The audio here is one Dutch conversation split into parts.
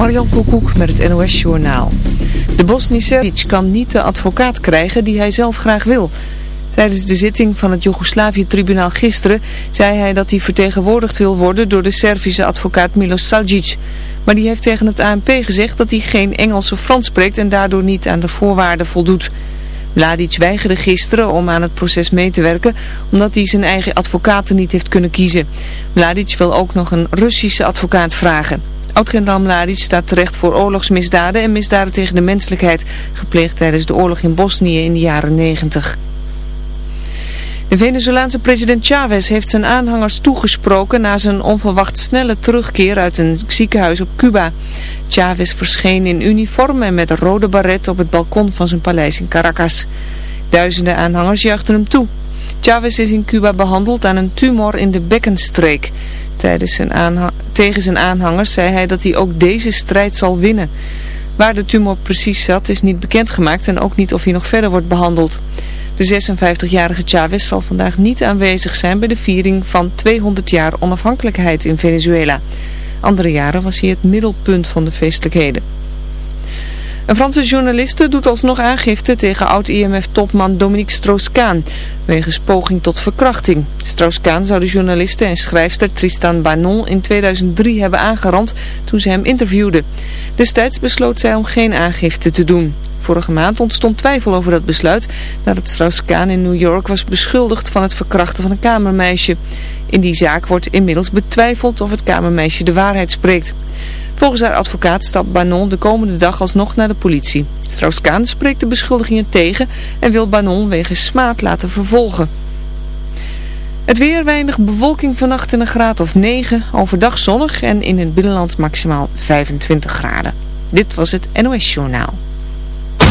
Marjan Koekoek met het NOS Journaal. De Bosnische kan niet de advocaat krijgen die hij zelf graag wil. Tijdens de zitting van het Joegoslavië-tribunaal gisteren zei hij dat hij vertegenwoordigd wil worden door de Servische advocaat Milos Saljic. Maar die heeft tegen het ANP gezegd dat hij geen Engels of Frans spreekt en daardoor niet aan de voorwaarden voldoet. Mladic weigerde gisteren om aan het proces mee te werken omdat hij zijn eigen advocaten niet heeft kunnen kiezen. Mladic wil ook nog een Russische advocaat vragen. Oud-generaal staat terecht voor oorlogsmisdaden en misdaden tegen de menselijkheid, gepleegd tijdens de oorlog in Bosnië in de jaren 90. De Venezolaanse president Chavez heeft zijn aanhangers toegesproken na zijn onverwacht snelle terugkeer uit een ziekenhuis op Cuba. Chavez verscheen in uniform en met een rode baret op het balkon van zijn paleis in Caracas. Duizenden aanhangers juichten hem toe. Chavez is in Cuba behandeld aan een tumor in de bekkenstreek. Tijdens zijn tegen zijn aanhangers zei hij dat hij ook deze strijd zal winnen. Waar de tumor precies zat is niet bekendgemaakt en ook niet of hij nog verder wordt behandeld. De 56-jarige Chavez zal vandaag niet aanwezig zijn bij de viering van 200 jaar onafhankelijkheid in Venezuela. Andere jaren was hij het middelpunt van de feestelijkheden. Een Franse journaliste doet alsnog aangifte tegen oud-IMF-topman Dominique Strauss-Kaan wegens poging tot verkrachting. Strauss-Kaan zou de journaliste en schrijfster Tristan Banon in 2003 hebben aangerand toen ze hem interviewde. Destijds besloot zij om geen aangifte te doen. Vorige maand ontstond twijfel over dat besluit nadat Strauss-Kaan in New York was beschuldigd van het verkrachten van een kamermeisje. In die zaak wordt inmiddels betwijfeld of het kamermeisje de waarheid spreekt. Volgens haar advocaat stapt Banon de komende dag alsnog naar de politie. Strauss-Kaan spreekt de beschuldigingen tegen en wil Banon wegens smaad laten vervolgen. Het weer weinig bewolking vannacht in een graad of 9, overdag zonnig en in het binnenland maximaal 25 graden. Dit was het NOS Journaal.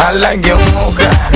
I like your mocha.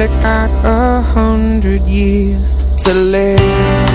Only got a hundred years to live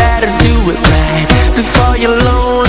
better do it right before you're lonely.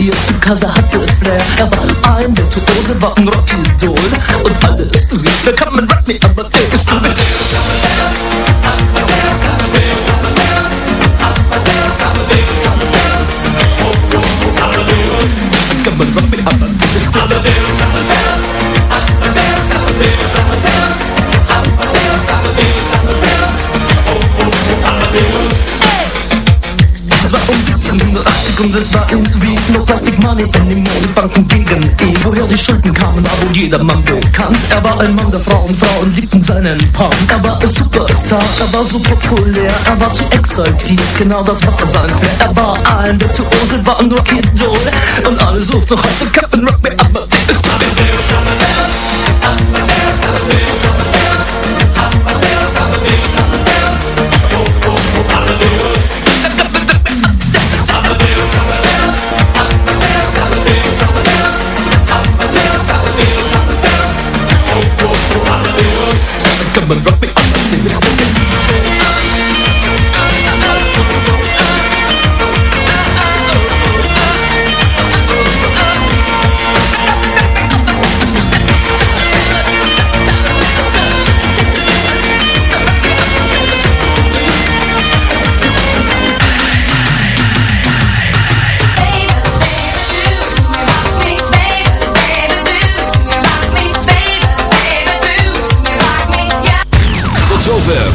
Exaltiert, because er hatte Flair Er war ein Virtuose, war ein Rockidol Und alles lief, da kann man Rock Me Amadeus, Amadeus, Amadeus Amadeus, Amadeus, Amadeus Oh, war um 1780 und es war Plastic Money anymore. Die Banken gegen ihn, woher die Schulden kamen, war wohl jedermann bekannt. Er war ein Mann der Frauen, Frauen liebten seinen Punk. Er war ein Superstar, er war so populär, er war zu exaltiert, genau das war sein Flair. Er war ein Virtuose, war ein Rocky-Doll und alle suchten heute Captain Rock Me Amadeus. Amadeus, Amadeus, Amadeus, Amadeus, Amadeus, Come and rock